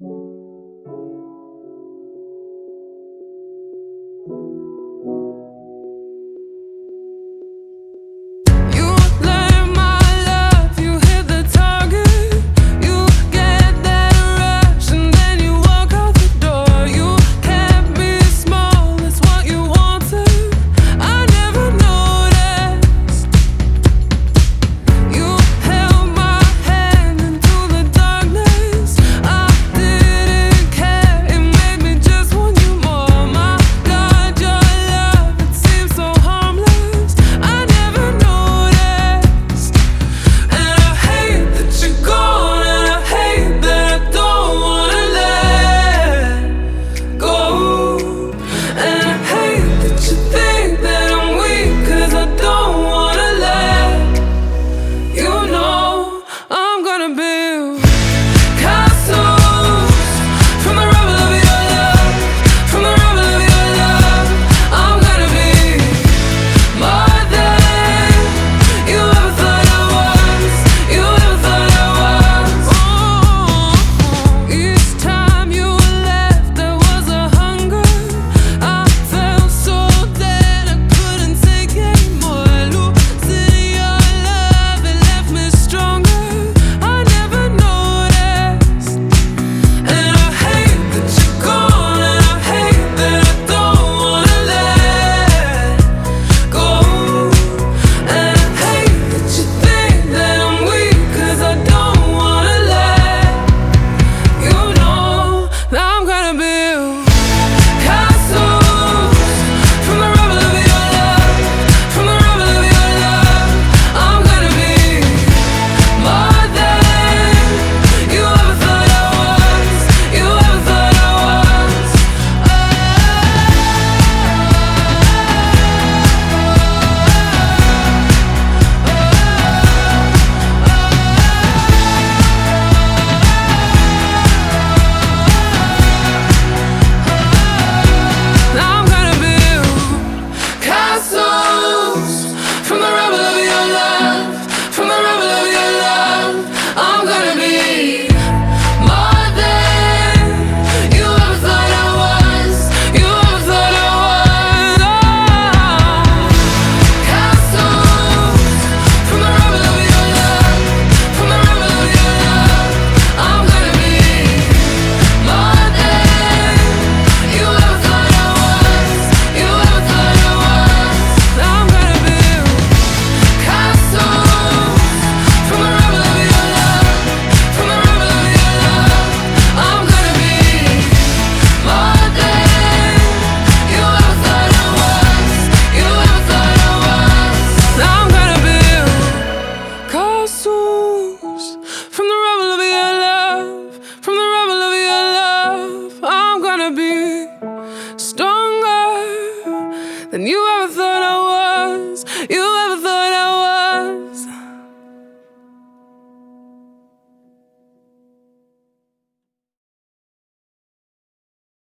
you new episode